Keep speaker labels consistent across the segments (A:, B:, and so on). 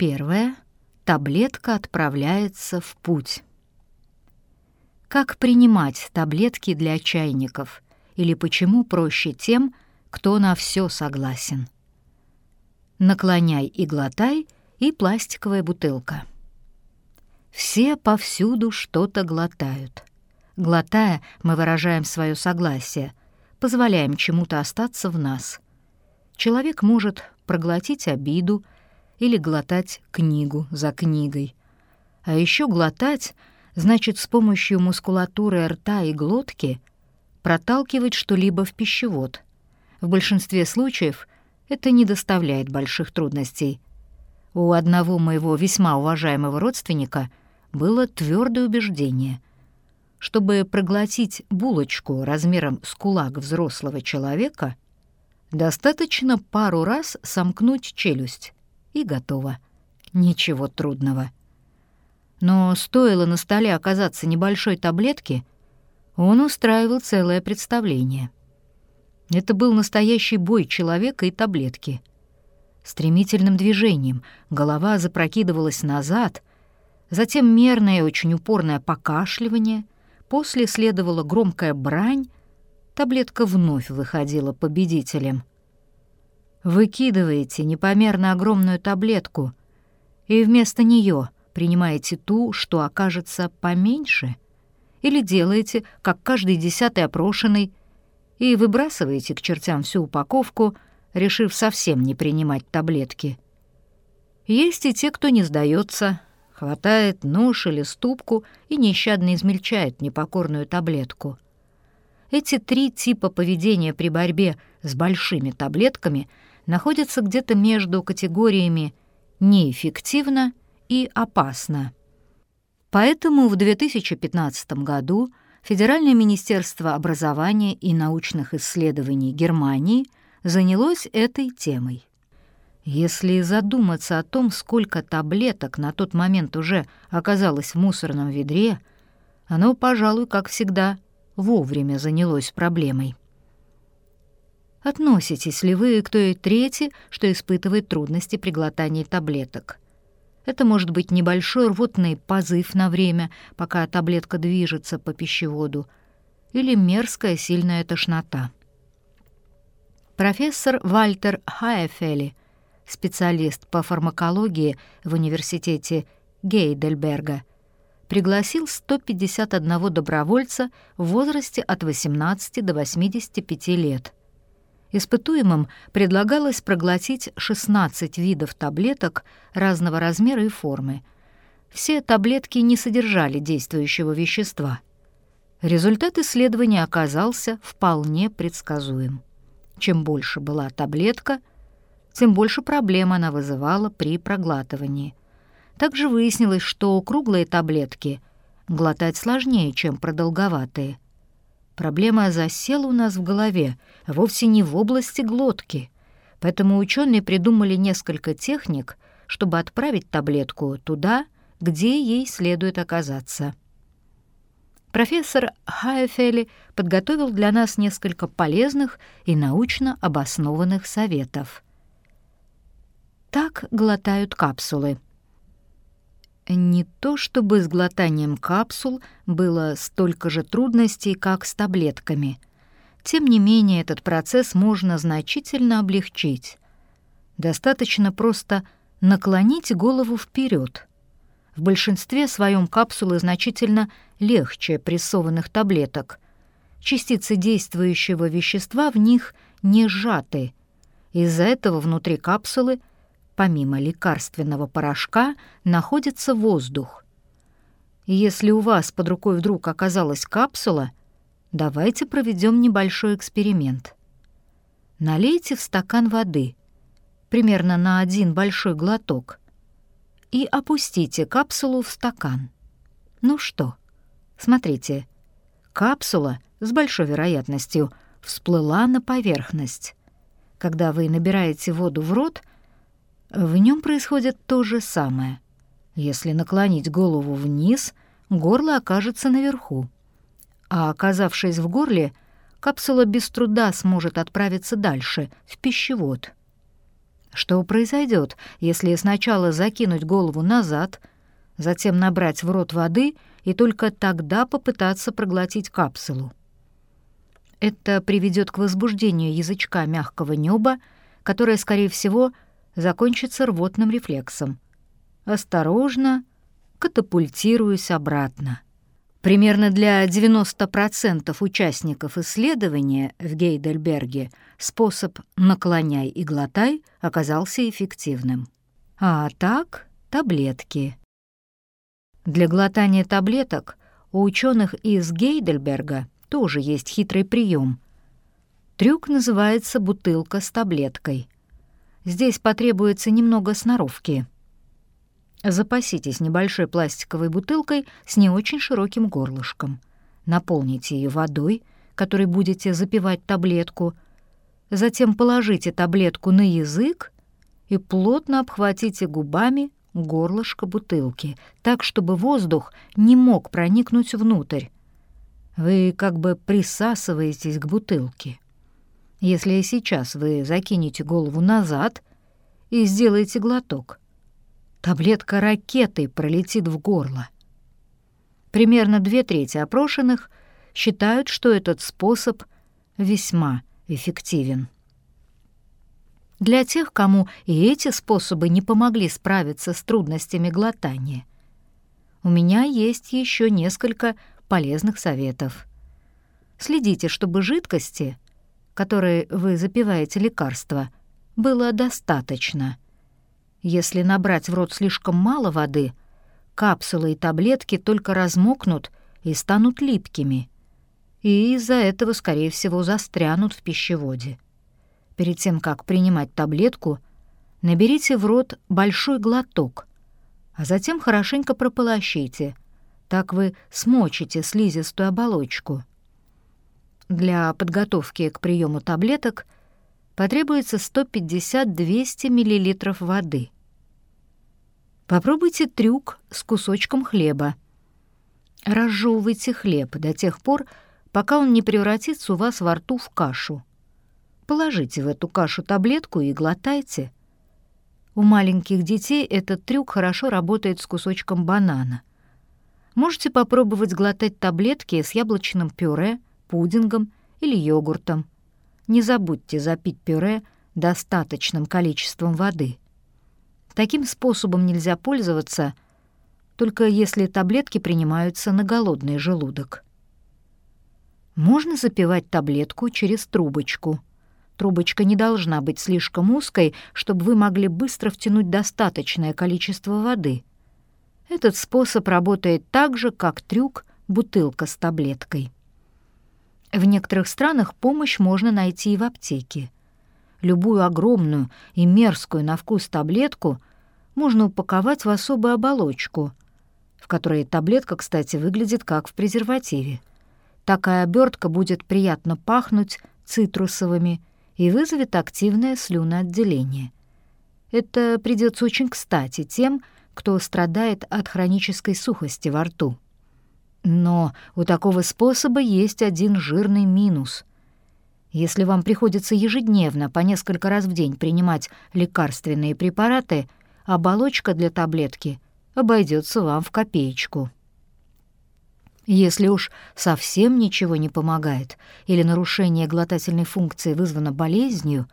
A: Первое. Таблетка отправляется в путь. Как принимать таблетки для чайников? Или почему проще тем, кто на все согласен? Наклоняй и глотай и пластиковая бутылка. Все повсюду что-то глотают. Глотая, мы выражаем свое согласие, позволяем чему-то остаться в нас. Человек может проглотить обиду или глотать книгу за книгой. А еще глотать значит с помощью мускулатуры рта и глотки проталкивать что-либо в пищевод. В большинстве случаев это не доставляет больших трудностей. У одного моего весьма уважаемого родственника было твердое убеждение. Чтобы проглотить булочку размером с кулак взрослого человека, достаточно пару раз сомкнуть челюсть, и готово. Ничего трудного. Но стоило на столе оказаться небольшой таблетки, он устраивал целое представление. Это был настоящий бой человека и таблетки. Стремительным движением голова запрокидывалась назад, затем мерное очень упорное покашливание, после следовала громкая брань, таблетка вновь выходила победителем. Выкидываете непомерно огромную таблетку и вместо нее — принимаете ту, что окажется поменьше, или делаете, как каждый десятый опрошенный, и выбрасываете к чертям всю упаковку, решив совсем не принимать таблетки. Есть и те, кто не сдается, хватает нож или ступку и нещадно измельчает непокорную таблетку. Эти три типа поведения при борьбе с большими таблетками находятся где-то между категориями «неэффективно» и опасно. Поэтому в 2015 году Федеральное министерство образования и научных исследований Германии занялось этой темой. Если задуматься о том, сколько таблеток на тот момент уже оказалось в мусорном ведре, оно, пожалуй, как всегда, вовремя занялось проблемой. Относитесь ли вы к той трети, что испытывает трудности при глотании таблеток? Это может быть небольшой рвотный позыв на время, пока таблетка движется по пищеводу, или мерзкая сильная тошнота. Профессор Вальтер Хайефели, специалист по фармакологии в университете Гейдельберга, пригласил 151 добровольца в возрасте от 18 до 85 лет – Испытуемым предлагалось проглотить 16 видов таблеток разного размера и формы. Все таблетки не содержали действующего вещества. Результат исследования оказался вполне предсказуем. Чем больше была таблетка, тем больше проблем она вызывала при проглатывании. Также выяснилось, что круглые таблетки глотать сложнее, чем продолговатые – Проблема засела у нас в голове, а вовсе не в области глотки. Поэтому ученые придумали несколько техник, чтобы отправить таблетку туда, где ей следует оказаться. Профессор Хайфели подготовил для нас несколько полезных и научно обоснованных советов. Так глотают капсулы — не то чтобы с глотанием капсул было столько же трудностей, как с таблетками. Тем не менее, этот процесс можно значительно облегчить. Достаточно просто наклонить голову вперед. В большинстве своем капсулы значительно легче прессованных таблеток. Частицы действующего вещества в них не сжаты. Из-за этого внутри капсулы помимо лекарственного порошка находится воздух. Если у вас под рукой вдруг оказалась капсула, давайте проведем небольшой эксперимент. Налейте в стакан воды, примерно на один большой глоток, и опустите капсулу в стакан. Ну что, смотрите, капсула с большой вероятностью всплыла на поверхность. Когда вы набираете воду в рот, в нем происходит то же самое. Если наклонить голову вниз, горло окажется наверху. А оказавшись в горле, капсула без труда сможет отправиться дальше, в пищевод. Что произойдет, если сначала закинуть голову назад, затем набрать в рот воды и только тогда попытаться проглотить капсулу? Это приведет к возбуждению язычка мягкого неба, которое, скорее всего, закончится рвотным рефлексом. Осторожно катапультируюсь обратно. Примерно для 90% участников исследования в Гейдельберге способ «наклоняй и глотай» оказался эффективным. А так — таблетки. Для глотания таблеток у ученых из Гейдельберга тоже есть хитрый прием. Трюк называется «бутылка с таблеткой». Здесь потребуется немного сноровки — Запаситесь небольшой пластиковой бутылкой с не очень широким горлышком. Наполните ее водой, которой будете запивать таблетку. Затем положите таблетку на язык и плотно обхватите губами горлышко бутылки, так, чтобы воздух не мог проникнуть внутрь. Вы как бы присасываетесь к бутылке. Если сейчас вы закинете голову назад и сделаете глоток, таблетка ракетой пролетит в горло. Примерно две трети опрошенных считают, что этот способ весьма эффективен. Для тех, кому и эти способы не помогли справиться с трудностями глотания, у меня есть еще несколько полезных советов. Следите, чтобы жидкости, которые вы запиваете лекарства, было достаточно — если набрать в рот слишком мало воды, капсулы и таблетки только размокнут и станут липкими, и из-за этого, скорее всего, застрянут в пищеводе. Перед тем, как принимать таблетку, наберите в рот большой глоток, а затем хорошенько прополощите, так вы смочите слизистую оболочку. Для подготовки к приему таблеток – потребуется 150-200 мл воды. Попробуйте трюк с кусочком хлеба. Разжевывайте хлеб до тех пор, пока он не превратится у вас во рту в кашу. Положите в эту кашу таблетку и глотайте. У маленьких детей этот трюк хорошо работает с кусочком банана. Можете попробовать глотать таблетки с яблочным пюре, пудингом или йогуртом не забудьте запить пюре достаточным количеством воды. Таким способом нельзя пользоваться, только если таблетки принимаются на голодный желудок. Можно запивать таблетку через трубочку. Трубочка не должна быть слишком узкой, чтобы вы могли быстро втянуть достаточное количество воды. Этот способ работает так же, как трюк «бутылка с таблеткой». В некоторых странах помощь можно найти и в аптеке. Любую огромную и мерзкую на вкус таблетку можно упаковать в особую оболочку, в которой таблетка, кстати, выглядит как в презервативе. Такая обертка будет приятно пахнуть цитрусовыми и вызовет активное слюноотделение. Это придется очень кстати тем, кто страдает от хронической сухости во рту. Но у такого способа есть один жирный минус. Если вам приходится ежедневно по несколько раз в день принимать лекарственные препараты, оболочка для таблетки обойдется вам в копеечку. Если уж совсем ничего не помогает или нарушение глотательной функции вызвано болезнью,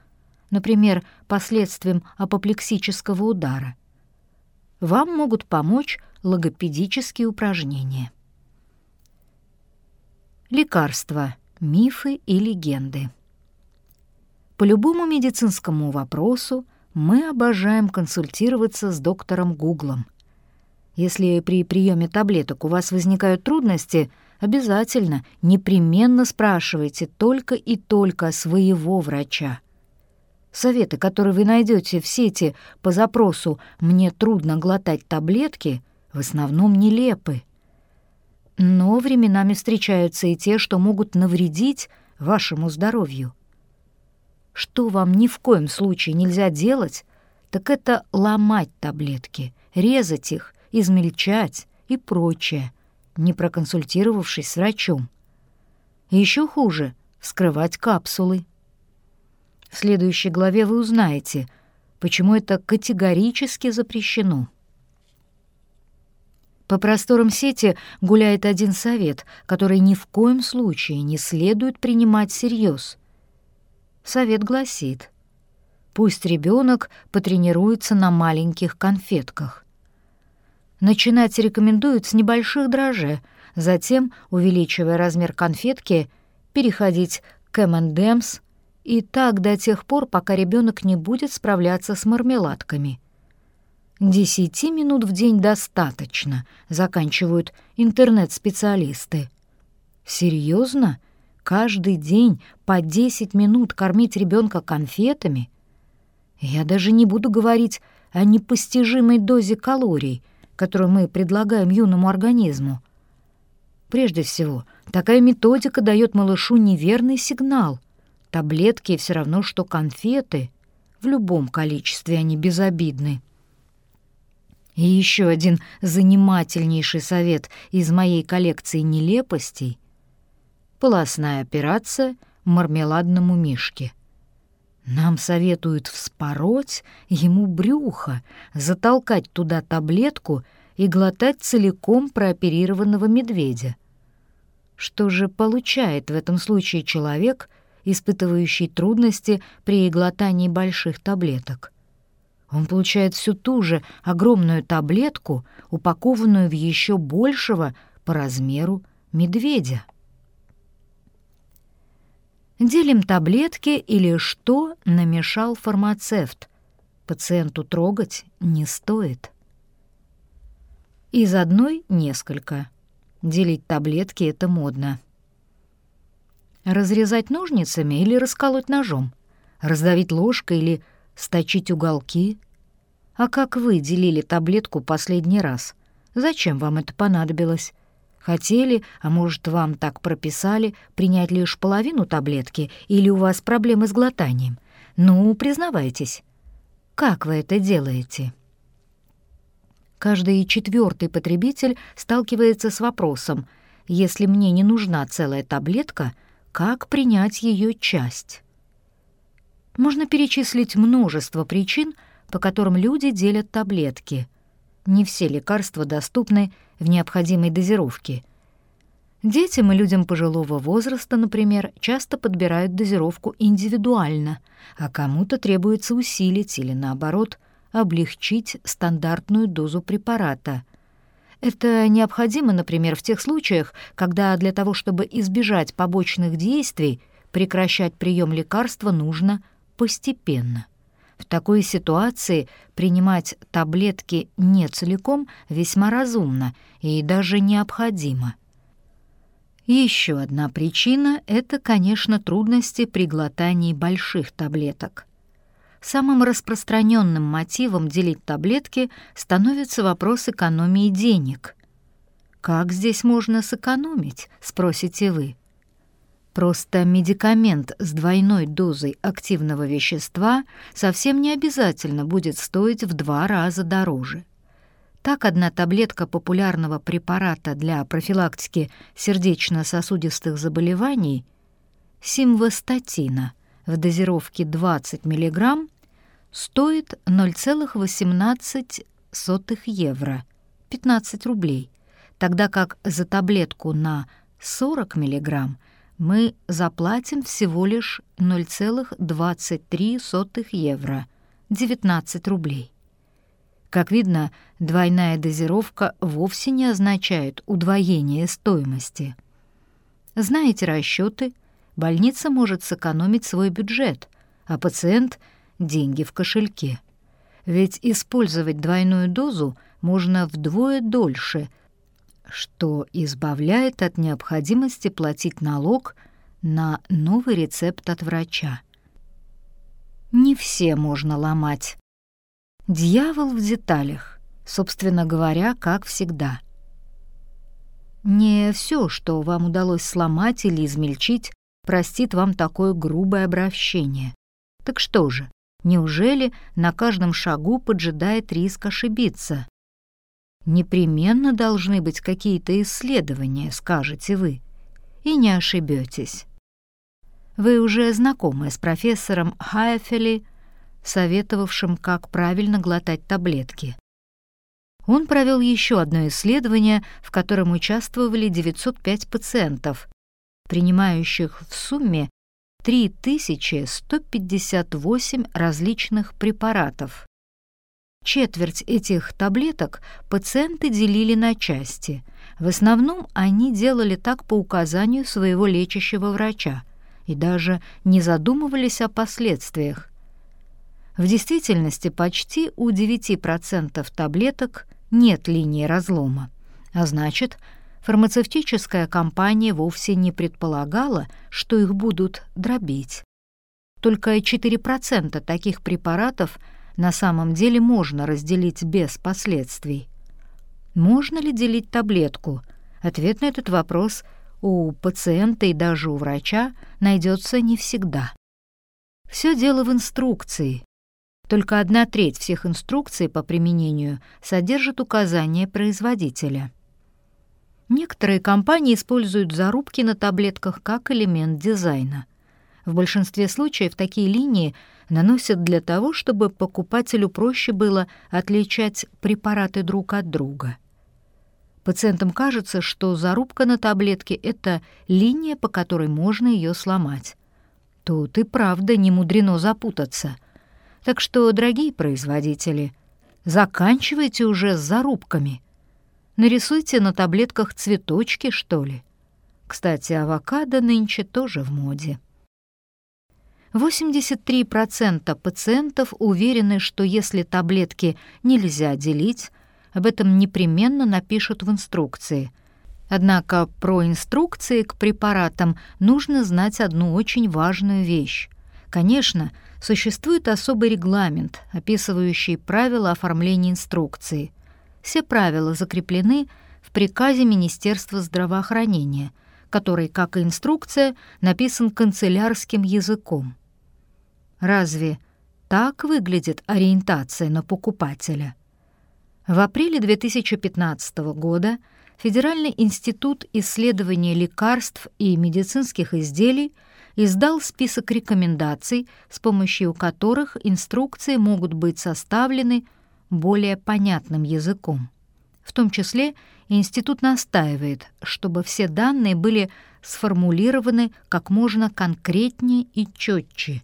A: например, последствием апоплексического удара, вам могут помочь логопедические упражнения. Лекарства, мифы и легенды. По любому медицинскому вопросу мы обожаем консультироваться с доктором Гуглом. Если при приеме таблеток у вас возникают трудности, обязательно, непременно спрашивайте только и только своего врача. Советы, которые вы найдете в сети по запросу «мне трудно глотать таблетки», в основном нелепы. Но временами встречаются и те, что могут навредить вашему здоровью. Что вам ни в коем случае нельзя делать, так это ломать таблетки, резать их, измельчать и прочее, не проконсультировавшись с врачом. Еще хуже — вскрывать капсулы. В следующей главе вы узнаете, почему это категорически запрещено. По просторам сети гуляет один совет, который ни в коем случае не следует принимать всерьез. Совет гласит, пусть ребенок потренируется на маленьких конфетках. Начинать рекомендуют с небольших дрожжей, затем, увеличивая размер конфетки, переходить к M&M's и так до тех пор, пока ребенок не будет справляться с мармеладками. Десяти минут в день достаточно, заканчивают интернет-специалисты. Серьезно? Каждый день по 10 минут кормить ребенка конфетами? Я даже не буду говорить о непостижимой дозе калорий, которую мы предлагаем юному организму. Прежде всего, такая методика дает малышу неверный сигнал. Таблетки все равно, что конфеты. В любом количестве они безобидны. И еще один занимательнейший совет из моей коллекции нелепостей — полостная операция мармеладному мишке. Нам советуют вспороть ему брюхо, затолкать туда таблетку — и глотать целиком прооперированного медведя. Что же получает в этом случае человек, испытывающий трудности при глотании больших таблеток? Он получает всю ту же огромную таблетку, упакованную в еще большего по размеру медведя. Делим таблетки или что намешал фармацевт. Пациенту трогать не стоит. Из одной несколько. Делить таблетки — это модно. Разрезать ножницами или расколоть ножом? Раздавить ложкой или сточить уголки? А как вы делили таблетку последний раз? Зачем вам это понадобилось? Хотели, а может, вам так прописали, принять лишь половину таблетки или у вас проблемы с глотанием? Ну, признавайтесь. Как вы это делаете?» Каждый четвертый потребитель сталкивается с вопросом, если мне не нужна целая таблетка, как принять ее часть? Можно перечислить множество причин, по которым люди делят таблетки. Не все лекарства доступны в необходимой дозировке. Детям и людям пожилого возраста, например, часто подбирают дозировку индивидуально, а кому-то требуется усилить или, наоборот, облегчить стандартную дозу препарата. Это необходимо, например, в тех случаях, когда для того, чтобы избежать побочных действий, прекращать прием лекарства нужно постепенно. В такой ситуации принимать таблетки не целиком весьма разумно и даже необходимо. Еще одна причина — это, конечно, трудности при глотании больших таблеток. Самым распространенным мотивом делить таблетки становится вопрос экономии денег. «Как здесь можно сэкономить?» — спросите вы. Просто медикамент с двойной дозой активного вещества совсем не обязательно будет стоить в два раза дороже. Так одна таблетка популярного препарата для профилактики сердечно-сосудистых заболеваний — симвастатина в дозировке 20 мг стоит 0,18 евро, 15 рублей, тогда как за таблетку на 40 мг мы заплатим всего лишь 0,23 евро, 19 рублей. Как видно, двойная дозировка вовсе не означает удвоение стоимости. Знаете расчеты, больница может сэкономить свой бюджет, а пациент — деньги в кошельке. Ведь использовать двойную дозу можно вдвое дольше, что избавляет от необходимости платить налог на новый рецепт от врача. Не все можно ломать. Дьявол в деталях, собственно говоря, как всегда. Не все, что вам удалось сломать или измельчить, простит вам такое грубое обращение. Так что же, Неужели на каждом шагу поджидает риск ошибиться? Непременно должны быть какие-то исследования, скажете вы, и не ошибетесь. Вы уже знакомы с профессором Хайфели, советовавшим, как правильно глотать таблетки. Он провел еще одно исследование, в котором участвовали 905 пациентов, принимающих в сумме 3158 различных препаратов. Четверть этих таблеток пациенты делили на части. В основном они делали так по указанию своего лечащего врача и даже не задумывались о последствиях. В действительности почти у 9% таблеток нет линии разлома, а значит, фармацевтическая компания вовсе не предполагала, что их будут дробить. Только 4% таких препаратов на самом деле можно разделить без последствий. Можно ли делить таблетку? Ответ на этот вопрос у пациента и даже у врача найдется не всегда. Все дело в инструкции, только одна треть всех инструкций по применению содержит указания производителя. Некоторые компании используют зарубки на таблетках как элемент дизайна. В большинстве случаев такие линии наносят для того, чтобы покупателю проще было отличать препараты друг от друга. Пациентам кажется, что зарубка на таблетке — это линия, по которой можно ее сломать. Тут и правда не мудрено запутаться — так что, дорогие производители, заканчивайте уже с зарубками. Нарисуйте на таблетках цветочки, что ли. Кстати, авокадо нынче тоже в моде. 83% пациентов уверены, что если таблетки нельзя делить, об этом непременно напишут в инструкции. Однако про инструкции к препаратам нужно знать одну очень важную вещь. Конечно, существует особый регламент, описывающий правила оформления инструкции. Все правила закреплены в приказе Министерства здравоохранения, который, как и инструкция, написан канцелярским языком. Разве так выглядит ориентация на покупателя? В апреле 2015 года Федеральный институт исследования лекарств и медицинских изделий – издал список рекомендаций, с помощью которых инструкции могут быть составлены более понятным языком. В том числе институт настаивает, чтобы все данные были сформулированы как можно конкретнее и четче.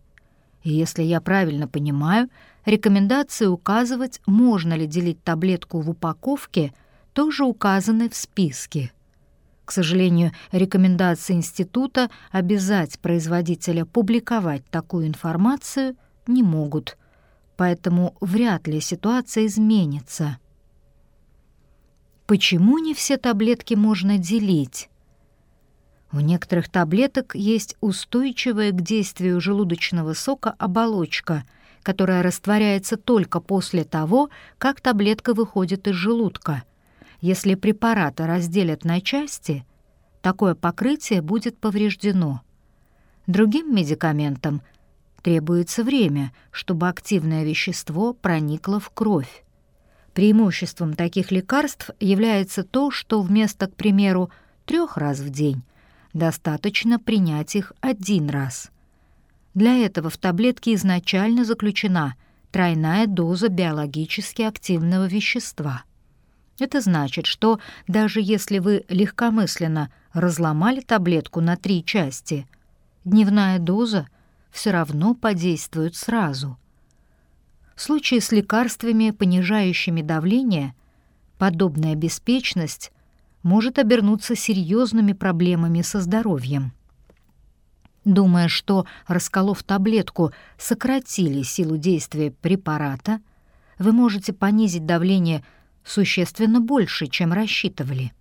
A: И если я правильно понимаю, рекомендации указывать, можно ли делить таблетку в упаковке, тоже указаны в списке. К сожалению, рекомендации института обязать производителя публиковать такую информацию не могут, поэтому вряд ли ситуация изменится. Почему не все таблетки можно делить? У некоторых таблеток есть устойчивая к действию желудочного сока оболочка, которая растворяется только после того, как таблетка выходит из желудка — если препараты разделят на части, такое покрытие будет повреждено. Другим медикаментам требуется время, чтобы активное вещество проникло в кровь. Преимуществом таких лекарств является то, что вместо, к примеру, трех раз в день достаточно принять их один раз. Для этого в таблетке изначально заключена тройная доза биологически активного вещества — это значит, что даже если вы легкомысленно разломали таблетку на три части, дневная доза все равно подействует сразу. В случае с лекарствами, понижающими давление, подобная беспечность может обернуться серьезными проблемами со здоровьем. Думая, что, расколов таблетку, сократили силу действия препарата, вы можете понизить давление существенно больше, чем рассчитывали.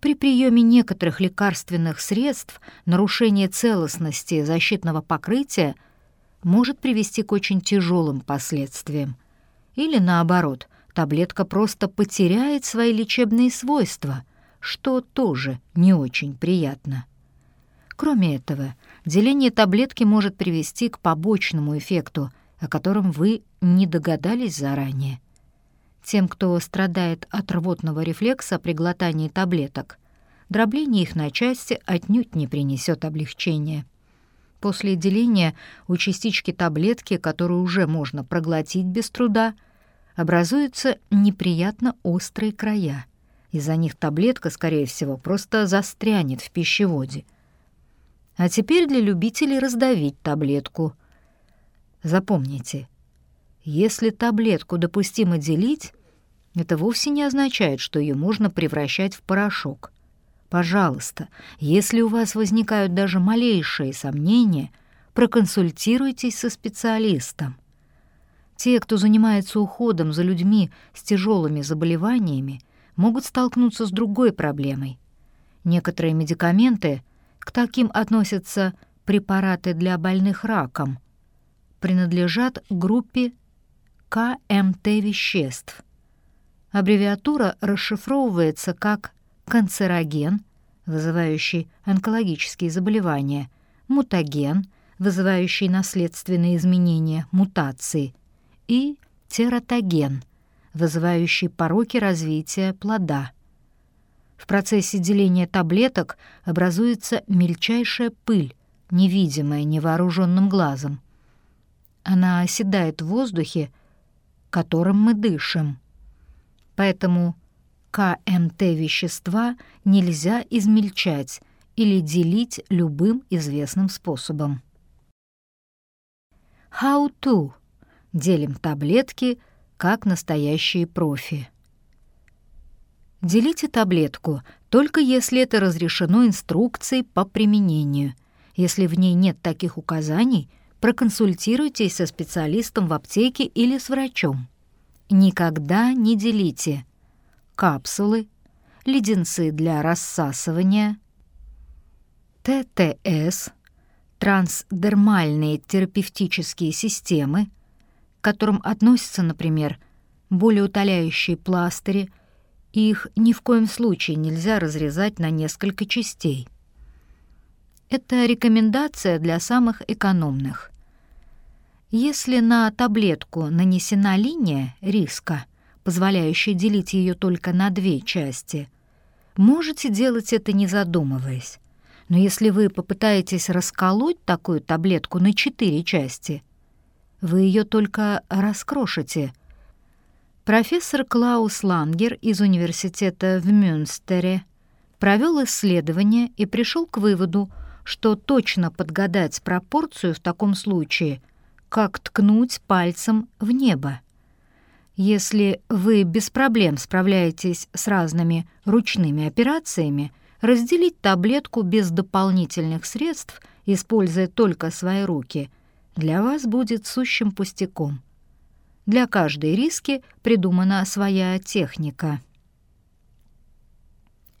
A: При приеме некоторых лекарственных средств нарушение целостности защитного покрытия может привести к очень тяжелым последствиям. Или наоборот, таблетка просто потеряет свои лечебные свойства, что тоже не очень приятно. Кроме этого, деление таблетки может привести к побочному эффекту, о котором вы не догадались заранее. Тем, кто страдает от рвотного рефлекса при глотании таблеток, дробление их на части отнюдь не принесет облегчения. После деления у частички таблетки, которую уже можно проглотить без труда, образуются неприятно острые края. Из-за них таблетка, скорее всего, просто застрянет в пищеводе. А теперь для любителей раздавить таблетку. Запомните, если таблетку допустимо делить, это вовсе не означает, что ее можно превращать в порошок. Пожалуйста, если у вас возникают даже малейшие сомнения, проконсультируйтесь со специалистом. Те, кто занимается уходом за людьми с тяжелыми заболеваниями, могут столкнуться с другой проблемой. Некоторые медикаменты, к таким относятся препараты для больных раком, принадлежат группе КМТ-веществ. Аббревиатура расшифровывается как канцероген, вызывающий онкологические заболевания, мутаген, вызывающий наследственные изменения, мутации, и тератоген, вызывающий пороки развития плода. В процессе деления таблеток образуется мельчайшая пыль, невидимая невооруженным глазом. Она оседает в воздухе, которым мы дышим. Поэтому КМТ-вещества нельзя измельчать или делить любым известным способом. How to. Делим таблетки, как настоящие профи. Делите таблетку только если это разрешено инструкцией по применению. Если в ней нет таких указаний, проконсультируйтесь со специалистом в аптеке или с врачом. Никогда не делите капсулы, леденцы для рассасывания, ТТС, трансдермальные терапевтические системы, которым относятся, например, болеутоляющие пластыри, их ни в коем случае нельзя разрезать на несколько частей. Это рекомендация для самых экономных. Если на таблетку нанесена линия риска – позволяющий делить ее только на две части. Можете делать это не задумываясь. Но если вы попытаетесь расколоть такую таблетку на четыре части, вы ее только раскрошите. Профессор Клаус Лангер из университета в Мюнстере провел исследование и пришел к выводу, что точно подгадать пропорцию в таком случае, как ткнуть пальцем в небо. Если вы без проблем справляетесь с разными ручными операциями, разделить таблетку без дополнительных средств, используя только свои руки, для вас будет сущим пустяком. Для каждой риски придумана своя техника.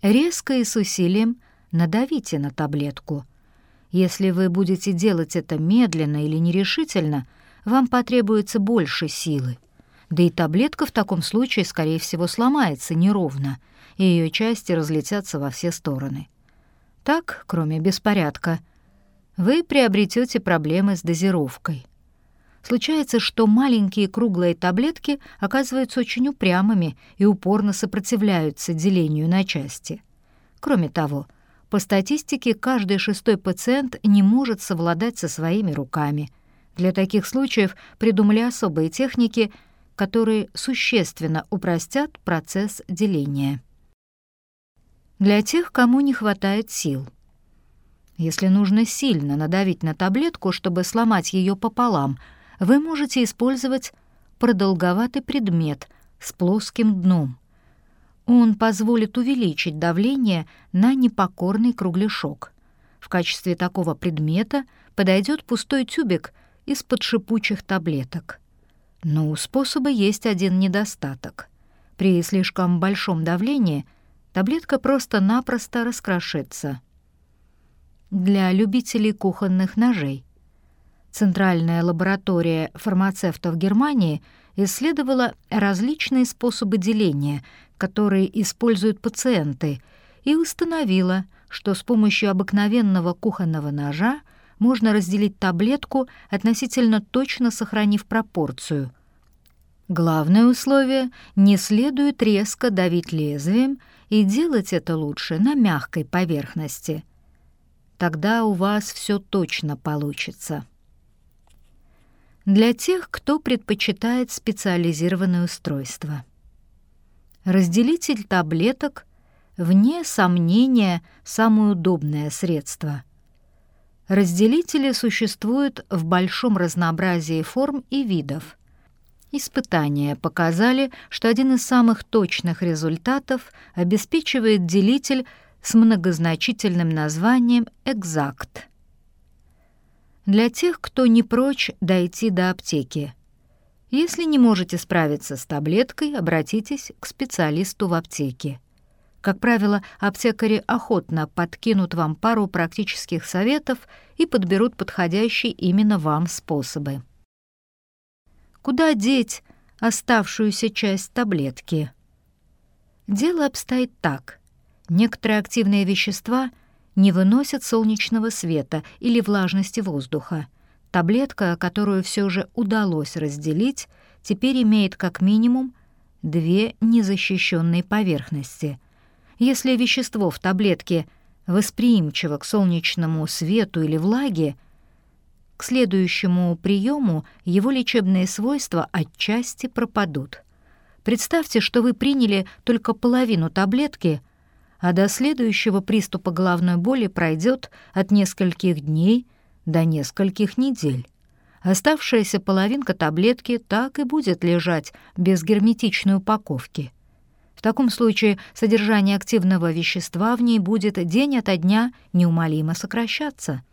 A: Резко и с усилием надавите на таблетку. Если вы будете делать это медленно или нерешительно, вам потребуется больше силы. Да и таблетка в таком случае, скорее всего, сломается неровно, и ее части разлетятся во все стороны. Так, кроме беспорядка, вы приобретете проблемы с дозировкой. Случается, что маленькие круглые таблетки оказываются очень упрямыми и упорно сопротивляются делению на части. Кроме того, по статистике, каждый шестой пациент не может совладать со своими руками. Для таких случаев придумали особые техники — которые существенно упростят процесс деления. Для тех, кому не хватает сил. Если нужно сильно надавить на таблетку, чтобы сломать ее пополам, вы можете использовать продолговатый предмет с плоским дном. Он позволит увеличить давление на непокорный кругляшок. В качестве такого предмета подойдет пустой тюбик из-под шипучих таблеток. Но у способа есть один недостаток. При слишком большом давлении таблетка просто-напросто раскрошится. Для любителей кухонных ножей. Центральная лаборатория фармацевтов Германии исследовала различные способы деления, которые используют пациенты, и установила, что с помощью обыкновенного кухонного ножа можно разделить таблетку, относительно точно сохранив пропорцию. Главное условие — не следует резко давить лезвием и делать это лучше на мягкой поверхности. Тогда у вас все точно получится. Для тех, кто предпочитает специализированное устройство. Разделитель таблеток вне сомнения самое удобное средство. Разделители существуют в большом разнообразии форм и видов. Испытания показали, что один из самых точных результатов обеспечивает делитель с многозначительным названием «экзакт». Для тех, кто не прочь дойти до аптеки. Если не можете справиться с таблеткой, обратитесь к специалисту в аптеке. Как правило, аптекари охотно подкинут вам пару практических советов и подберут подходящие именно вам способы. Куда деть оставшуюся часть таблетки? Дело обстоит так. Некоторые активные вещества не выносят солнечного света или влажности воздуха. Таблетка, которую все же удалось разделить, теперь имеет как минимум две незащищенные поверхности — если вещество в таблетке восприимчиво к солнечному свету или влаге, к следующему приему его лечебные свойства отчасти пропадут. Представьте, что вы приняли только половину таблетки, а до следующего приступа головной боли пройдет от нескольких дней до нескольких недель. Оставшаяся половинка таблетки так и будет лежать без герметичной упаковки — в таком случае содержание активного вещества в ней будет день ото дня неумолимо сокращаться.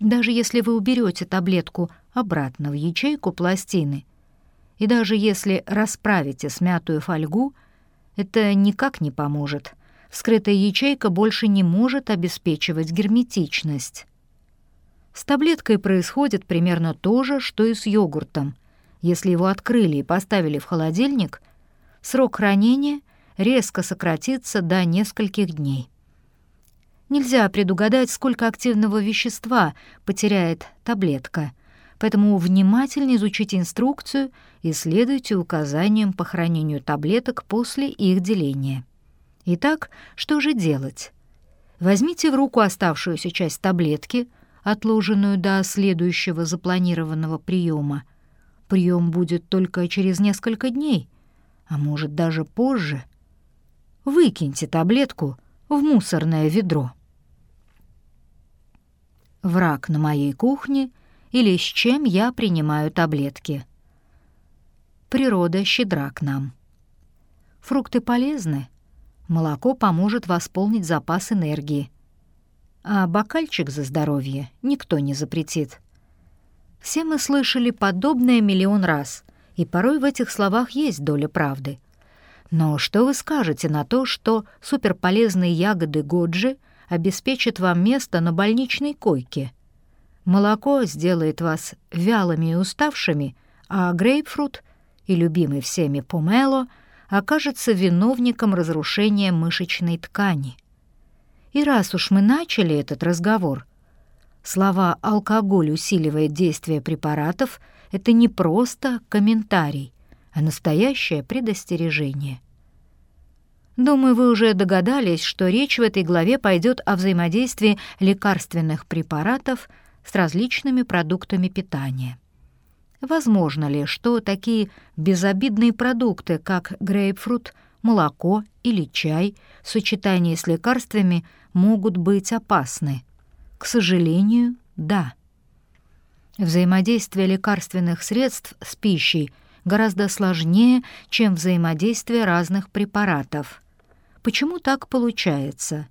A: Даже если вы уберете таблетку обратно в ячейку пластины, и даже если расправите смятую фольгу, это никак не поможет. Вскрытая ячейка больше не может обеспечивать герметичность. С таблеткой происходит примерно то же, что и с йогуртом. Если его открыли и поставили в холодильник, срок хранения резко сократится до нескольких дней. Нельзя предугадать, сколько активного вещества потеряет таблетка, поэтому внимательно изучите инструкцию и следуйте указаниям по хранению таблеток после их деления. Итак, что же делать? Возьмите в руку оставшуюся часть таблетки, отложенную до следующего запланированного приема. Прием будет только через несколько дней, а может даже позже — Выкиньте таблетку в мусорное ведро. Враг на моей кухне или с чем я принимаю таблетки. Природа щедра к нам. Фрукты полезны. Молоко поможет восполнить запас энергии. А бокальчик за здоровье никто не запретит. Все мы слышали подобное миллион раз, и порой в этих словах есть доля правды — но что вы скажете на то, что суперполезные ягоды годжи обеспечат вам место на больничной койке? Молоко сделает вас вялыми и уставшими, а грейпфрут и любимый всеми помело окажется виновником разрушения мышечной ткани. И раз уж мы начали этот разговор, слова «алкоголь усиливает действие препаратов» — это не просто комментарий, а настоящее предостережение. Думаю, вы уже догадались, что речь в этой главе пойдет о взаимодействии лекарственных препаратов с различными продуктами питания. Возможно ли, что такие безобидные продукты, как грейпфрут, молоко или чай в сочетании с лекарствами могут быть опасны? К сожалению, да. Взаимодействие лекарственных средств с пищей – гораздо сложнее, чем взаимодействие разных препаратов. Почему так получается?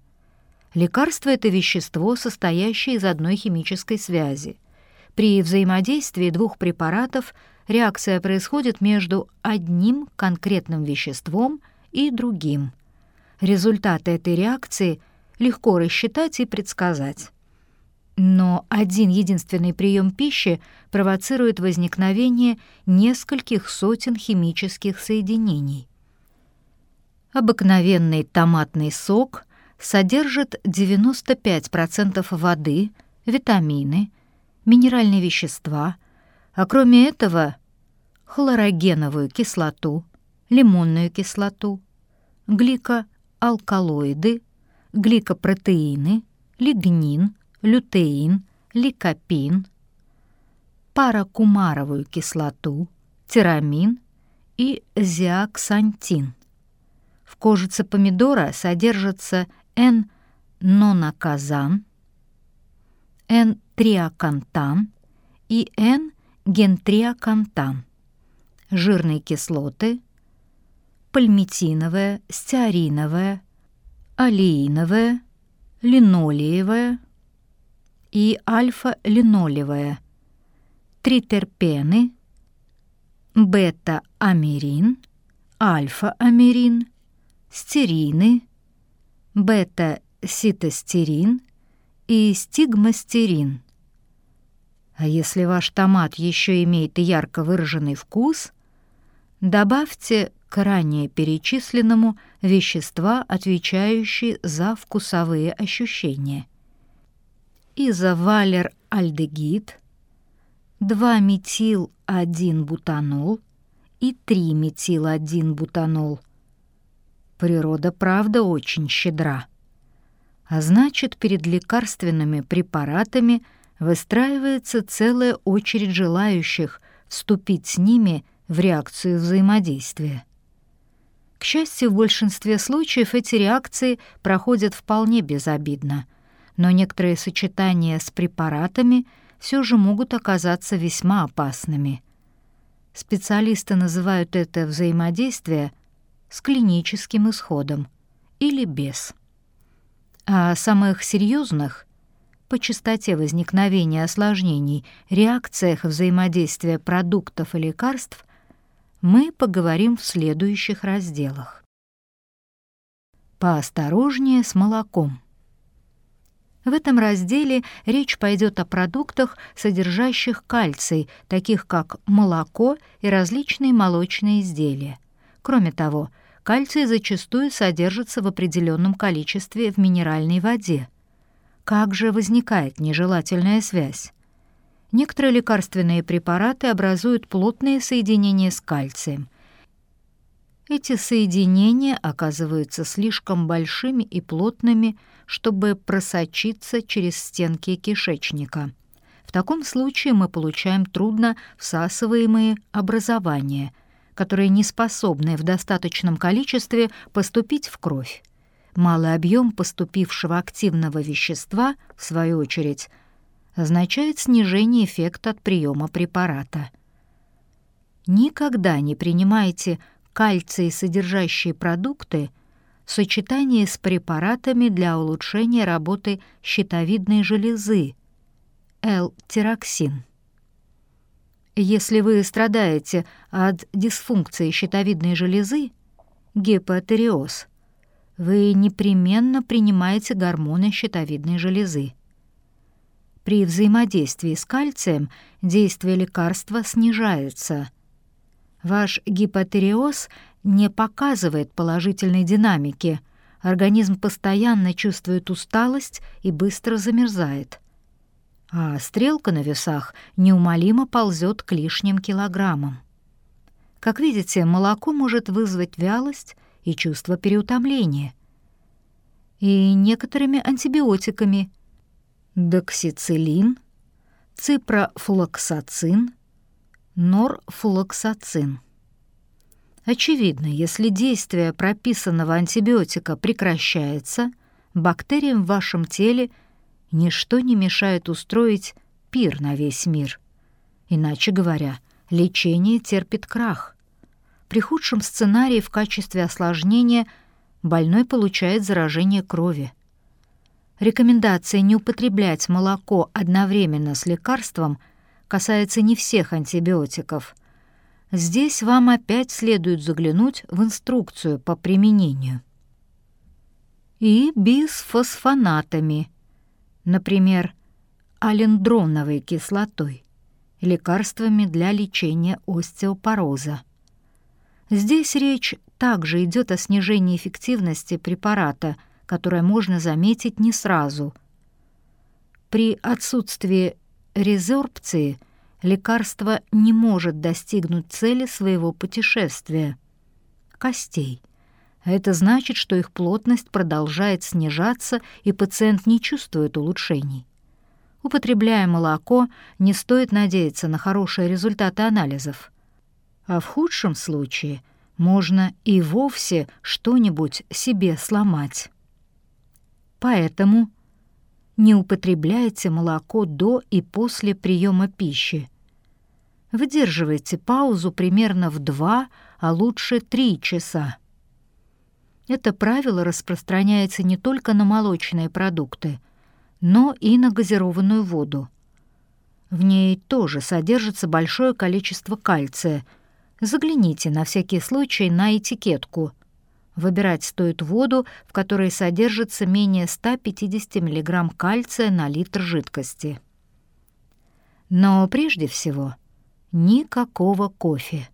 A: Лекарство — это вещество, состоящее из одной химической связи. При взаимодействии двух препаратов реакция происходит между одним конкретным веществом и другим. Результаты этой реакции легко рассчитать и предсказать. Но один единственный прием пищи провоцирует возникновение нескольких сотен химических соединений. Обыкновенный томатный сок содержит 95% воды, витамины, минеральные вещества, а кроме этого хлорогеновую кислоту, лимонную кислоту, гликоалкалоиды, гликопротеины, лигнин, лютеин, ликопин, паракумаровую кислоту, тирамин и зиаксантин. В кожице помидора содержится N-нонаказан, N-триакантан и N-гентриакантан, жирные кислоты, пальмитиновая, стеариновая, алииновая, линолеевая и альфа-линолевая, тритерпены, бета-америн, альфа-америн, стерины, бета-ситостерин и стигмастерин. А если ваш томат еще имеет ярко выраженный вкус, добавьте к ранее перечисленному вещества, отвечающие за вкусовые ощущения. Изовалер-альдегид, 2-метил-1-бутанол и 3-метил-1-бутанол. Природа, правда, очень щедра. А значит, перед лекарственными препаратами выстраивается целая очередь желающих вступить с ними в реакцию взаимодействия. К счастью, в большинстве случаев эти реакции проходят вполне безобидно, но некоторые сочетания с препаратами все же могут оказаться весьма опасными. Специалисты называют это взаимодействие с клиническим исходом или без. А самых серьезных по частоте возникновения осложнений, реакциях взаимодействия продуктов и лекарств мы поговорим в следующих разделах. Поосторожнее с молоком. В этом разделе речь пойдет о продуктах, содержащих кальций, таких как молоко и различные молочные изделия. Кроме того, кальций зачастую содержится в определенном количестве в минеральной воде. Как же возникает нежелательная связь? Некоторые лекарственные препараты образуют плотные соединения с кальцием. Эти соединения оказываются слишком большими и плотными, чтобы просочиться через стенки кишечника. В таком случае мы получаем трудно всасываемые образования, которые не способны в достаточном количестве поступить в кровь. Малый объем поступившего активного вещества, в свою очередь, означает снижение эффекта от приема препарата. Никогда не принимайте кальций содержащие продукты в сочетании с препаратами для улучшения работы щитовидной железы, L-тироксин. Если вы страдаете от дисфункции щитовидной железы, гипотериоз, вы непременно принимаете гормоны щитовидной железы. При взаимодействии с кальцием действие лекарства снижается. Ваш гипотериоз не показывает положительной динамики. Организм постоянно чувствует усталость и быстро замерзает. А стрелка на весах неумолимо ползет к лишним килограммам. Как видите, молоко может вызвать вялость и чувство переутомления. И некоторыми антибиотиками – доксицилин, ципрофлоксацин, норфлоксацин. Очевидно, если действие прописанного антибиотика прекращается, бактериям в вашем теле ничто не мешает устроить пир на весь мир. Иначе говоря, лечение терпит крах. При худшем сценарии в качестве осложнения больной получает заражение крови. Рекомендация не употреблять молоко одновременно с лекарством касается не всех антибиотиков. Здесь вам опять следует заглянуть в инструкцию по применению. И бисфосфонатами, например, алендроновой кислотой, лекарствами для лечения остеопороза. Здесь речь также идет о снижении эффективности препарата – которое можно заметить не сразу. При отсутствии резорбции лекарство не может достигнуть цели своего путешествия — костей. Это значит, что их плотность продолжает снижаться, и пациент не чувствует улучшений. Употребляя молоко, не стоит надеяться на хорошие результаты анализов. А в худшем случае можно и вовсе что-нибудь себе сломать. Поэтому не употребляйте молоко до и после приема пищи. Выдерживайте паузу примерно в 2, а лучше 3 часа. Это правило распространяется не только на молочные продукты, но и на газированную воду. В ней тоже содержится большое количество кальция. Загляните на всякий случай на этикетку. Выбирать стоит воду, в которой содержится менее 150 мг кальция на литр жидкости. Но прежде всего никакого кофе.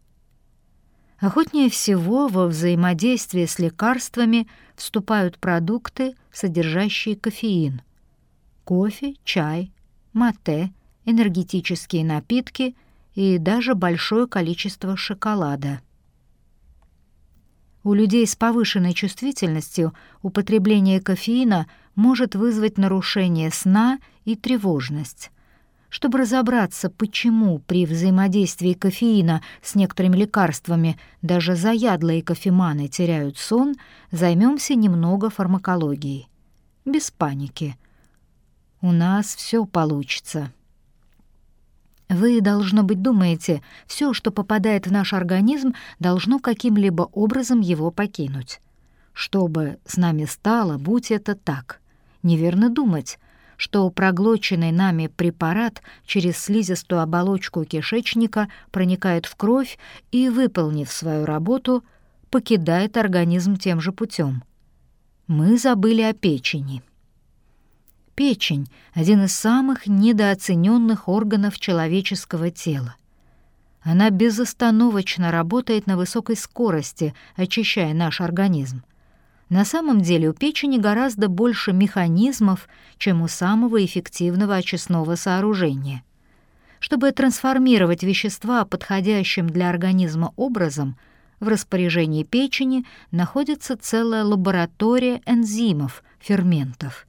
A: Охотнее всего во взаимодействие с лекарствами вступают продукты, содержащие кофеин. Кофе, чай, мате, энергетические напитки и даже большое количество шоколада. У людей с повышенной чувствительностью употребление кофеина может вызвать нарушение сна и тревожность. Чтобы разобраться, почему при взаимодействии кофеина с некоторыми лекарствами даже заядлые кофеманы теряют сон, займемся немного фармакологией. Без паники. У нас все получится. Вы, должно быть, думаете, все, что попадает в наш организм, должно каким-либо образом его покинуть. Что бы с нами стало, будь это так. Неверно думать — что проглоченный нами препарат через слизистую оболочку кишечника проникает в кровь и, выполнив свою работу, покидает организм тем же путем. Мы забыли о печени. Печень — один из самых недооцененных органов человеческого тела. Она безостановочно работает на высокой скорости, очищая наш организм. На самом деле у печени гораздо больше механизмов, чем у самого эффективного очистного сооружения. Чтобы трансформировать вещества подходящим для организма образом, в распоряжении печени находится целая лаборатория энзимов, ферментов.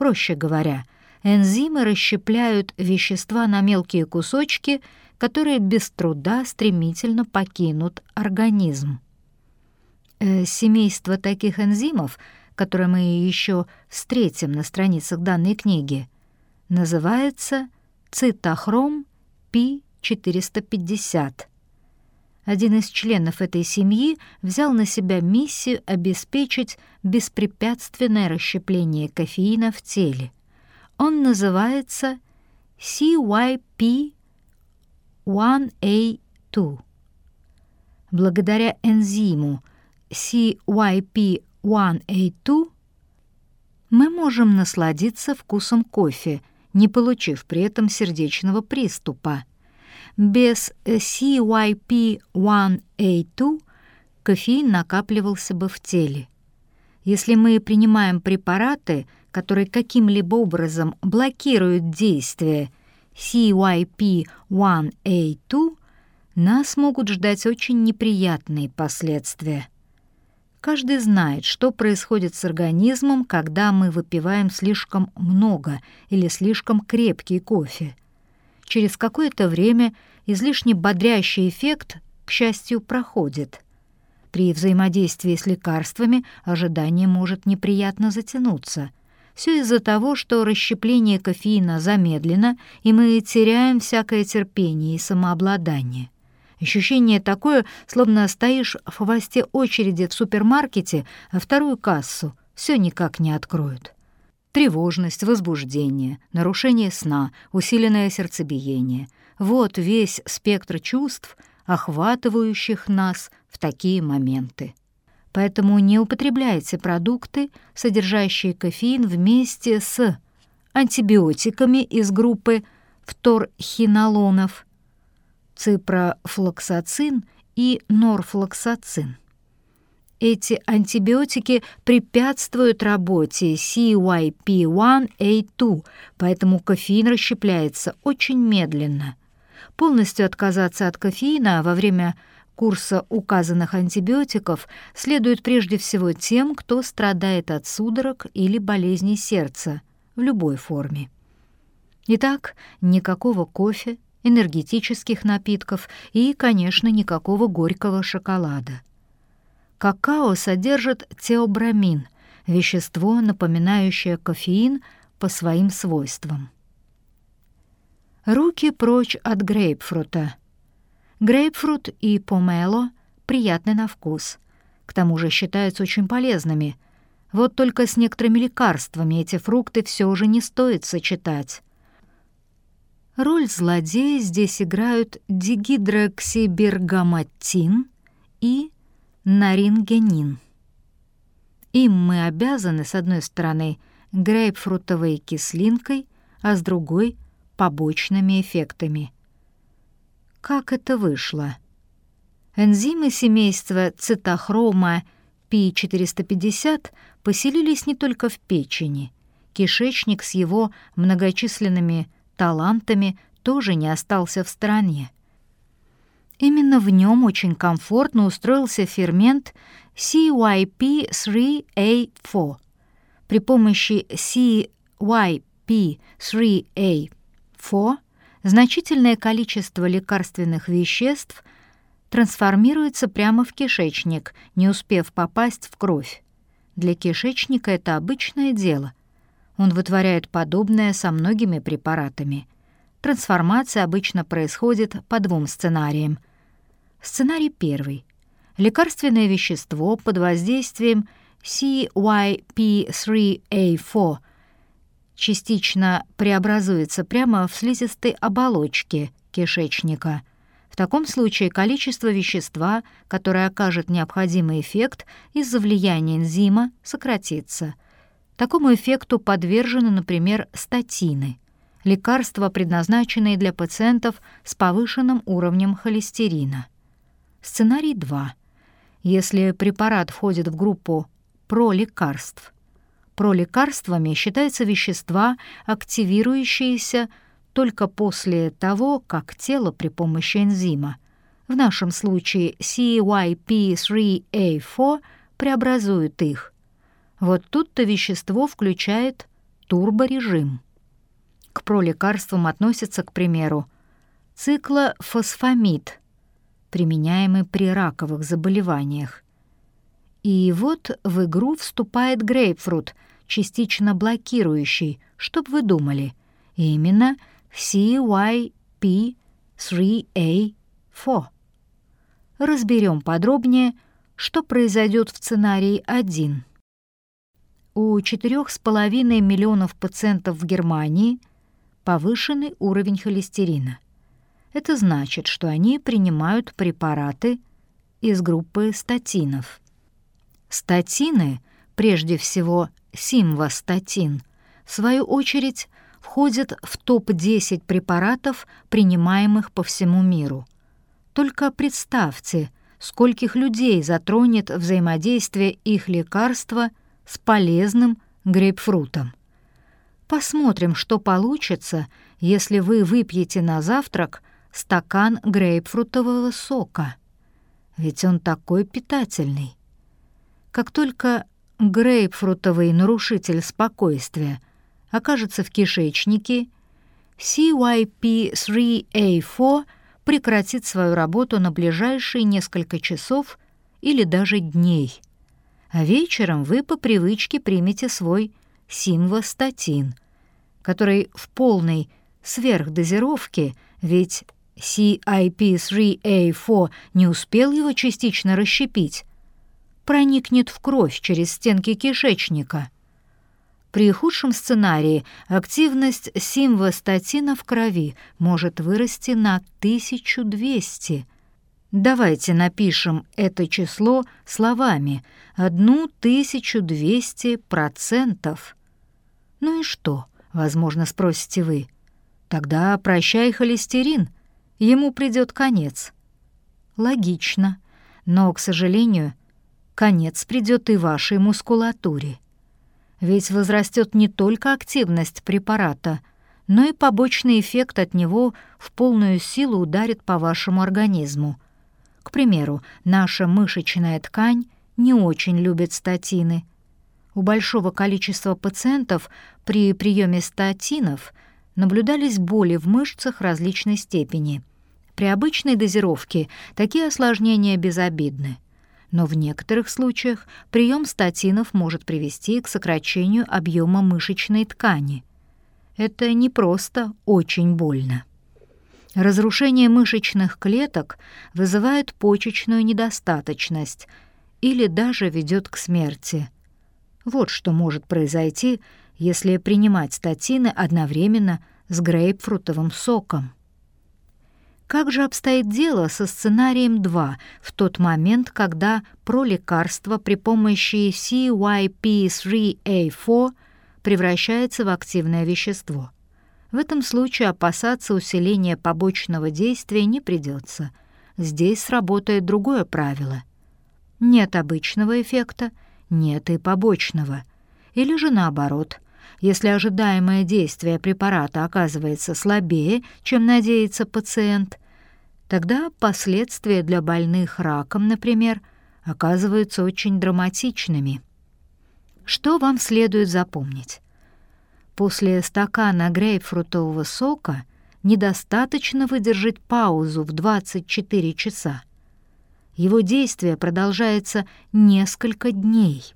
A: Проще говоря, энзимы расщепляют вещества на мелкие кусочки, которые без труда стремительно покинут организм. Э, семейство таких энзимов, которые мы еще встретим на страницах данной книги, называется цитохром P450. Один из членов этой семьи взял на себя миссию обеспечить беспрепятственное расщепление кофеина в теле. Он называется CYP1A2. Благодаря энзиму CYP1A2 мы можем насладиться вкусом кофе, не получив при этом сердечного приступа. Без CYP1A2 кофеин накапливался бы в теле. Если мы принимаем препараты, которые каким-либо образом блокируют действие CYP1A2, нас могут ждать очень неприятные последствия. Каждый знает, что происходит с организмом, когда мы выпиваем слишком много или слишком крепкий кофе. Через какое-то время излишне бодрящий эффект, к счастью, проходит. При взаимодействии с лекарствами ожидание может неприятно затянуться. Все из-за того, что расщепление кофеина замедлено, и мы теряем всякое терпение и самообладание. Ощущение такое, словно стоишь в хвосте очереди в супермаркете, а вторую кассу все никак не откроют. Тревожность, возбуждение, нарушение сна, усиленное сердцебиение — вот весь спектр чувств, охватывающих нас в такие моменты. Поэтому не употребляйте продукты, содержащие кофеин вместе с антибиотиками из группы вторхинолонов – ципрофлоксацин и норфлоксацин. Эти антибиотики препятствуют работе CYP1A2, поэтому кофеин расщепляется очень медленно. Полностью отказаться от кофеина во время курса указанных антибиотиков следует прежде всего тем, кто страдает от судорог или болезней сердца в любой форме. Итак, никакого кофе, энергетических напитков и, конечно, никакого горького шоколада. Какао содержит теобрамин, вещество, напоминающее кофеин по своим свойствам. Руки прочь от грейпфрута. Грейпфрут и помело приятны на вкус. К тому же считаются очень полезными. Вот только с некоторыми лекарствами эти фрукты все же не стоит сочетать. Роль злодея здесь играют дигидроксибергаматин и нарингенин. Им мы обязаны, с одной стороны, грейпфрутовой кислинкой, а с другой — побочными эффектами. Как это вышло? Энзимы семейства цитохрома P450 поселились не только в печени. Кишечник с его многочисленными талантами тоже не остался в стороне. Именно в нем очень комфортно устроился фермент CYP3A4. При помощи CYP3A4 значительное количество лекарственных веществ трансформируется прямо в кишечник, не успев попасть в кровь. Для кишечника это обычное дело. Он вытворяет подобное со многими препаратами. Трансформация обычно происходит по двум сценариям. Сценарий первый. Лекарственное вещество под воздействием CYP3A4 частично преобразуется прямо в слизистой оболочке кишечника. В таком случае количество вещества, которое окажет необходимый эффект из-за влияния энзима, сократится — Такому эффекту подвержены, например, статины, лекарства, предназначенные для пациентов с повышенным уровнем холестерина. Сценарий 2. Если препарат входит в группу пролекарств. Пролекарствами считаются вещества, активирующиеся только после того, как тело при помощи энзима, в нашем случае CYP3A4, преобразует их – вот тут-то вещество включает турборежим. К пролекарствам относятся, к примеру, циклофосфамид, применяемый при раковых заболеваниях. И вот в игру вступает грейпфрут, частично блокирующий, чтоб вы думали, именно CYP3A4. Разберем подробнее, что произойдет в сценарии 1. У 4,5 миллионов пациентов в Германии повышенный уровень холестерина. Это значит, что они принимают препараты из группы статинов. Статины, прежде всего симвастатин, в свою очередь входят в топ-10 препаратов, принимаемых по всему миру. Только представьте, скольких людей затронет взаимодействие их лекарства с полезным грейпфрутом. Посмотрим, что получится, если вы выпьете на завтрак стакан грейпфрутового сока. Ведь он такой питательный. Как только грейпфрутовый нарушитель спокойствия окажется в кишечнике, CYP3A4 прекратит свою работу на ближайшие несколько часов или даже дней – а вечером вы по привычке примете свой симвостатин, который в полной сверхдозировке, ведь CIP3A4 не успел его частично расщепить, проникнет в кровь через стенки кишечника. При худшем сценарии активность симвостатина в крови может вырасти на 1200 Давайте напишем это число словами «одну тысячу двести процентов». Ну и что, возможно, спросите вы. Тогда прощай холестерин, ему придет конец. Логично, но, к сожалению, конец придет и вашей мускулатуре. Ведь возрастет не только активность препарата, но и побочный эффект от него в полную силу ударит по вашему организму — к примеру, наша мышечная ткань не очень любит статины. У большого количества пациентов при приеме статинов наблюдались боли в мышцах различной степени. При обычной дозировке такие осложнения безобидны, но в некоторых случаях прием статинов может привести к сокращению объема мышечной ткани. Это не просто очень больно. Разрушение мышечных клеток вызывает почечную недостаточность или даже ведет к смерти. Вот что может произойти, если принимать статины одновременно с грейпфрутовым соком. Как же обстоит дело со сценарием 2 в тот момент, когда пролекарство при помощи CYP3A4 превращается в активное вещество? В этом случае опасаться усиления побочного действия не придется. Здесь сработает другое правило. Нет обычного эффекта, нет и побочного. Или же наоборот. Если ожидаемое действие препарата оказывается слабее, чем надеется пациент, тогда последствия для больных раком, например, оказываются очень драматичными. Что вам следует запомнить? После стакана грейпфрутового сока недостаточно выдержать паузу в 24 часа. Его действие продолжается несколько дней.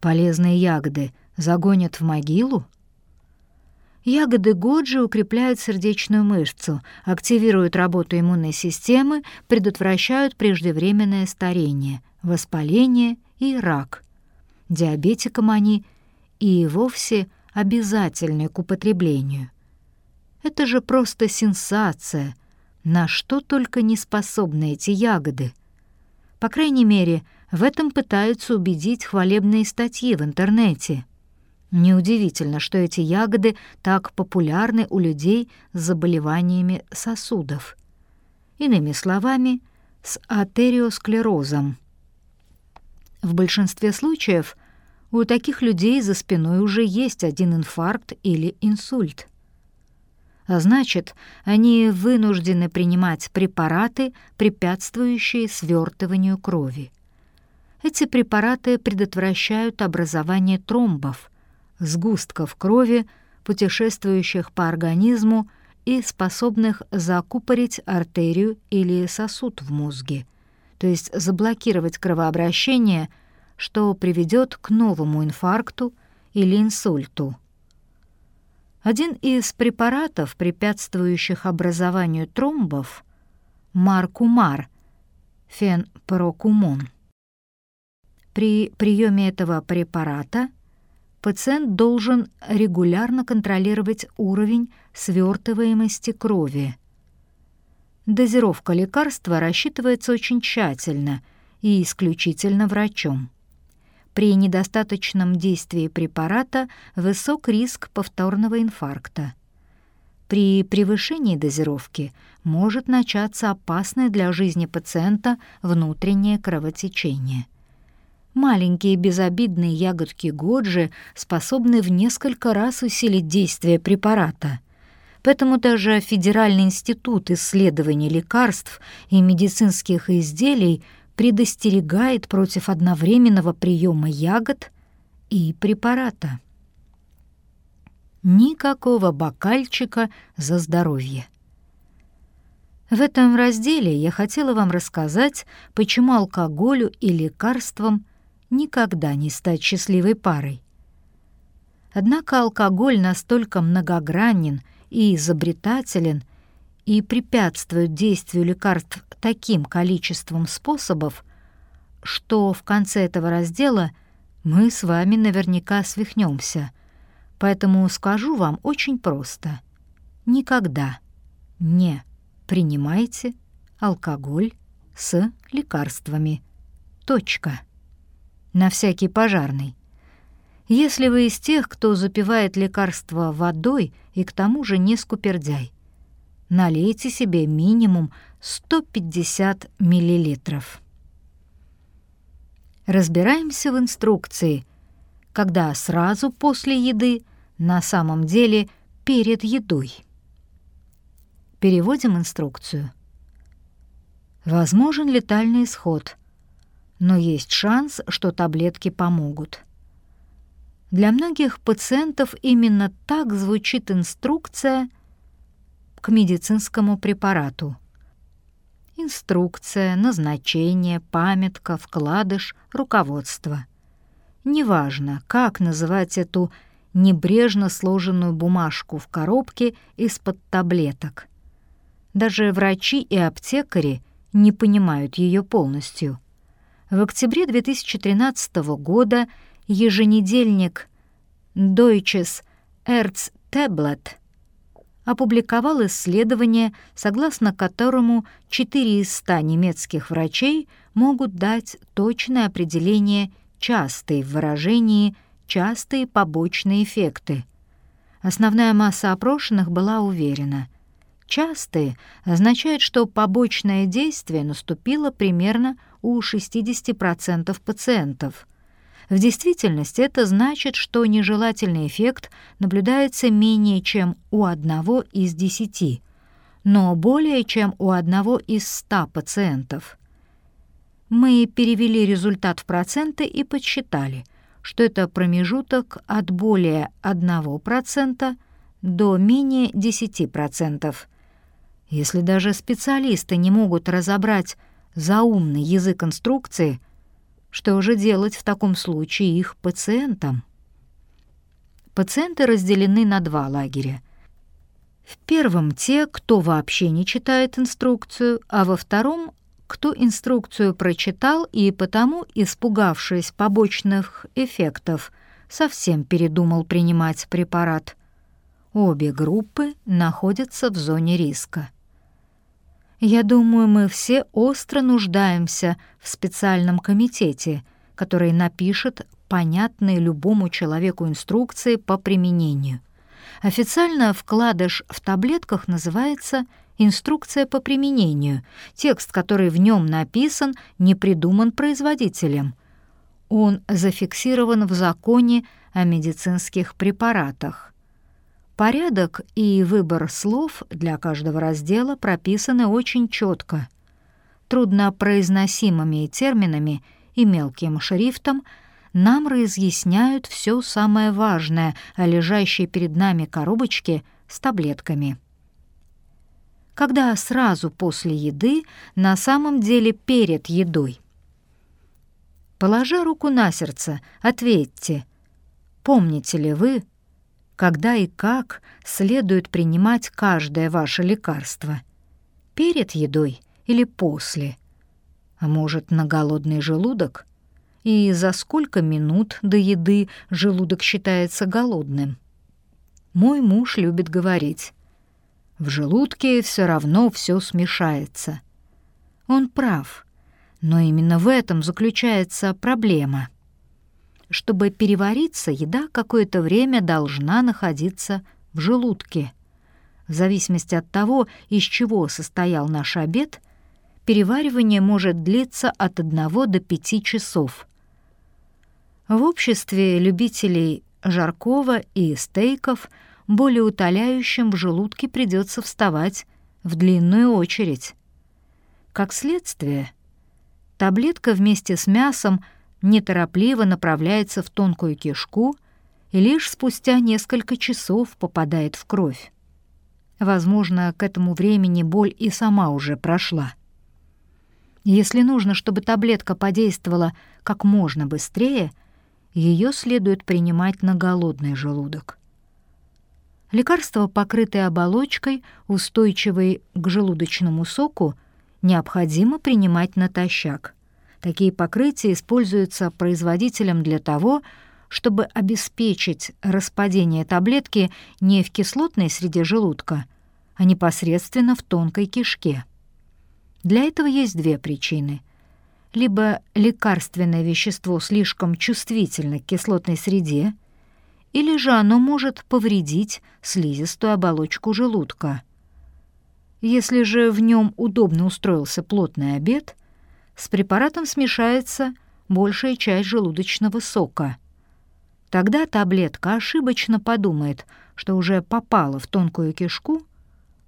A: Полезные ягоды загонят в могилу? Ягоды годжи укрепляют сердечную мышцу, активируют работу иммунной системы, предотвращают преждевременное старение, воспаление и рак. Диабетикам они – и вовсе обязательны к употреблению. Это же просто сенсация, на что только не способны эти ягоды. По крайней мере, в этом пытаются убедить хвалебные статьи в интернете. Неудивительно, что эти ягоды так популярны у людей с заболеваниями сосудов. Иными словами, с атериосклерозом. В большинстве случаев – у таких людей за спиной уже есть один инфаркт или инсульт. А значит, они вынуждены принимать препараты, препятствующие свертыванию крови. Эти препараты предотвращают образование тромбов, сгустков крови, путешествующих по организму и способных закупорить артерию или сосуд в мозге, то есть заблокировать кровообращение – что приведет к новому инфаркту или инсульту. Один из препаратов, препятствующих образованию тромбов, маркумар, фенпрокумон. При приеме этого препарата пациент должен регулярно контролировать уровень свертываемости крови. Дозировка лекарства рассчитывается очень тщательно и исключительно врачом. При недостаточном действии препарата высок риск повторного инфаркта. При превышении дозировки может начаться опасное для жизни пациента внутреннее кровотечение. Маленькие безобидные ягодки годжи способны в несколько раз усилить действие препарата. Поэтому даже Федеральный институт исследований лекарств и медицинских изделий – предостерегает против одновременного приема ягод и препарата. Никакого бокальчика за здоровье. В этом разделе я хотела вам рассказать, почему алкоголю и лекарствам никогда не стать счастливой парой. Однако алкоголь настолько многогранен и изобретателен и препятствует действию лекарств таким количеством способов, что в конце этого раздела мы с вами наверняка свихнемся. Поэтому скажу вам очень просто. Никогда не принимайте алкоголь с лекарствами. Точка. На всякий пожарный. Если вы из тех, кто запивает лекарства водой и к тому же не скупердяй, налейте себе минимум 150 миллилитров. Разбираемся в инструкции, когда сразу после еды, на самом деле перед едой. Переводим инструкцию. Возможен летальный исход, но есть шанс, что таблетки помогут. Для многих пациентов именно так звучит инструкция к медицинскому препарату. Инструкция, назначение, памятка, вкладыш, руководство. Неважно, как называть эту небрежно сложенную бумажку в коробке из-под таблеток. Даже врачи и аптекари не понимают ее полностью. В октябре 2013 года еженедельник Deutsches Erztablet опубликовал исследование, согласно которому 4 из 100 немецких врачей могут дать точное определение частые в выражении частые побочные эффекты. Основная масса опрошенных была уверена. Частые означает, что побочное действие наступило примерно у 60% пациентов. В действительности это значит, что нежелательный эффект наблюдается менее чем у одного из десяти, но более чем у одного из ста пациентов. Мы перевели результат в проценты и подсчитали, что это промежуток от более 1% до менее 10%. Если даже специалисты не могут разобрать заумный язык инструкции, что же делать в таком случае их пациентам? Пациенты разделены на два лагеря. В первом те, кто вообще не читает инструкцию, а во втором кто инструкцию прочитал и потому, испугавшись побочных эффектов, совсем передумал принимать препарат. Обе группы находятся в зоне риска. Я думаю, мы все остро нуждаемся в специальном комитете, который напишет понятные любому человеку инструкции по применению. Официально вкладыш в таблетках называется Инструкция по применению. Текст, который в нем написан, не придуман производителем. Он зафиксирован в законе о медицинских препаратах. Порядок и выбор слов для каждого раздела прописаны очень четко. Труднопроизносимыми терминами и мелким шрифтом нам разъясняют все самое важное о лежащей перед нами коробочке с таблетками когда сразу после еды, на самом деле перед едой. Положа руку на сердце, ответьте, помните ли вы, когда и как следует принимать каждое ваше лекарство? Перед едой или после? А может, на голодный желудок? И за сколько минут до еды желудок считается голодным? Мой муж любит говорить, в желудке все равно все смешается. Он прав, но именно в этом заключается проблема. Чтобы перевариться, еда какое-то время должна находиться в желудке. В зависимости от того, из чего состоял наш обед, переваривание может длиться от 1 до 5 часов. В обществе любителей жаркого и стейков – более утоляющим в желудке придется вставать в длинную очередь. Как следствие, таблетка вместе с мясом неторопливо направляется в тонкую кишку и лишь спустя несколько часов попадает в кровь. Возможно, к этому времени боль и сама уже прошла. Если нужно, чтобы таблетка подействовала как можно быстрее, ее следует принимать на голодный желудок. Лекарства, покрытые оболочкой, устойчивой к желудочному соку, необходимо принимать натощак. Такие покрытия используются производителем для того, чтобы обеспечить распадение таблетки не в кислотной среде желудка, а непосредственно в тонкой кишке. Для этого есть две причины. Либо лекарственное вещество слишком чувствительно к кислотной среде — или же оно может повредить слизистую оболочку желудка. Если же в нем удобно устроился плотный обед, с препаратом смешается большая часть желудочного сока. Тогда таблетка ошибочно подумает, что уже попала в тонкую кишку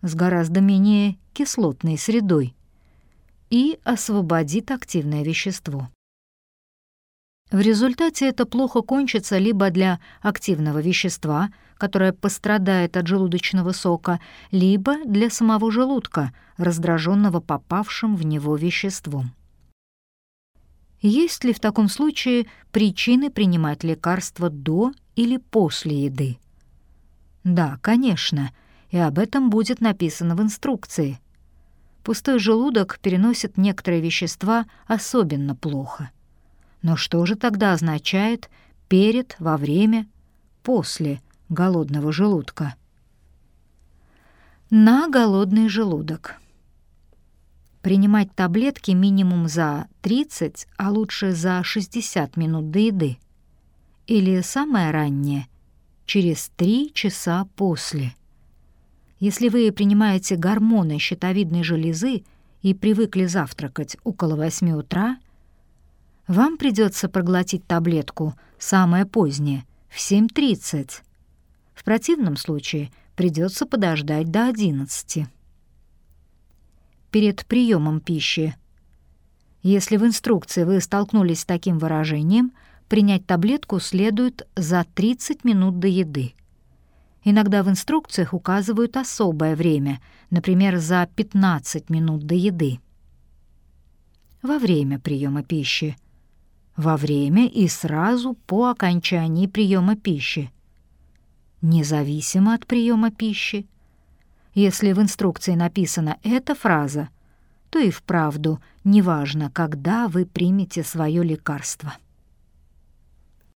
A: с гораздо менее кислотной средой и освободит активное вещество. В результате это плохо кончится либо для активного вещества, которое пострадает от желудочного сока, либо для самого желудка, раздраженного попавшим в него веществом. Есть ли в таком случае причины принимать лекарства до или после еды? Да, конечно, и об этом будет написано в инструкции. Пустой желудок переносит некоторые вещества особенно плохо — но что же тогда означает перед, во время, после голодного желудка? На голодный желудок. Принимать таблетки минимум за 30, а лучше за 60 минут до еды. Или самое раннее — через 3 часа после. Если вы принимаете гормоны щитовидной железы и привыкли завтракать около 8 утра — вам придется проглотить таблетку самое позднее, в 7.30. В противном случае придется подождать до 11. Перед приемом пищи. Если в инструкции вы столкнулись с таким выражением, принять таблетку следует за 30 минут до еды. Иногда в инструкциях указывают особое время, например, за 15 минут до еды. Во время приема пищи во время и сразу по окончании приема пищи. Независимо от приема пищи. Если в инструкции написана эта фраза, то и вправду неважно, когда вы примете свое лекарство.